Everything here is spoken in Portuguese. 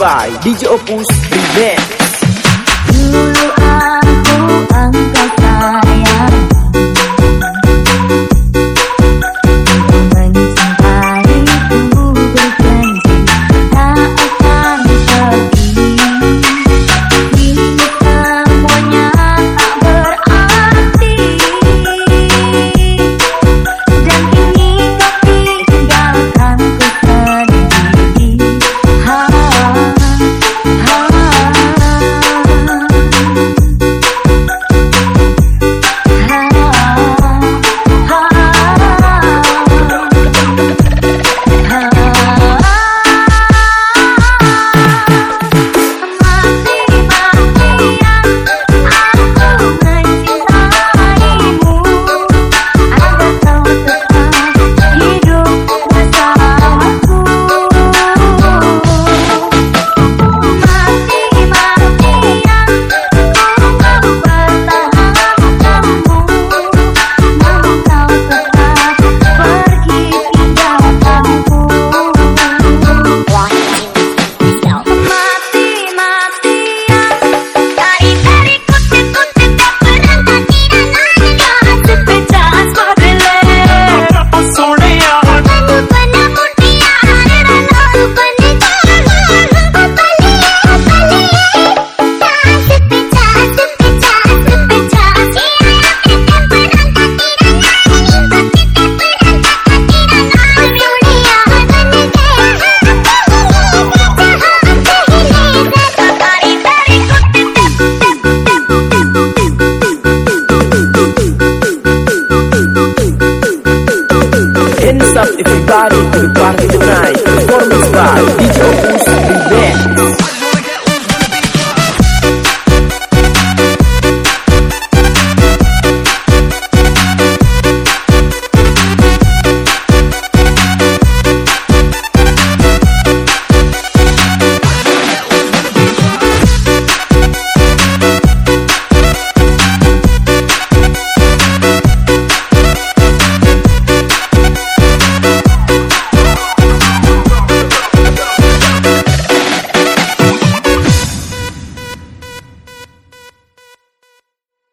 by DJ Opus Remix